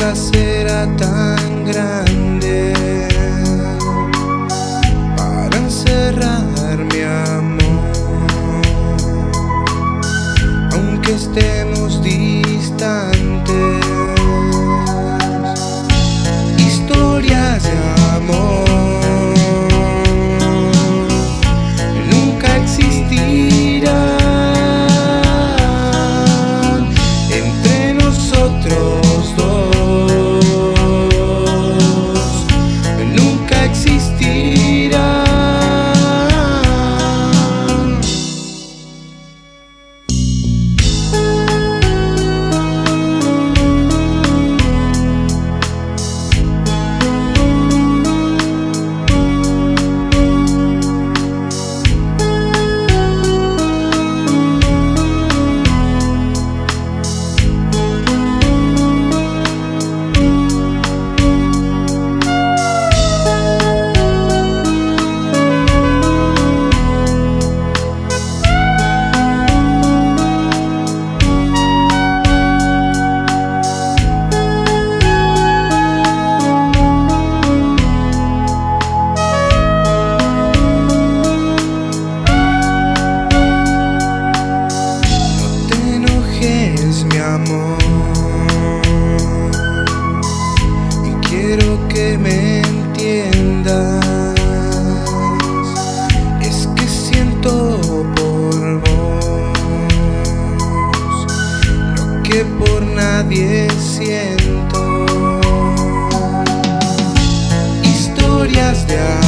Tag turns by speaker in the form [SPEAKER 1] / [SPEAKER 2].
[SPEAKER 1] nunca será tan grande para encerrar mi amor, aunque estemos distantes. Historias de amor nunca que me entiendas. Es que siento por vos lo que por nadie siento. Historias de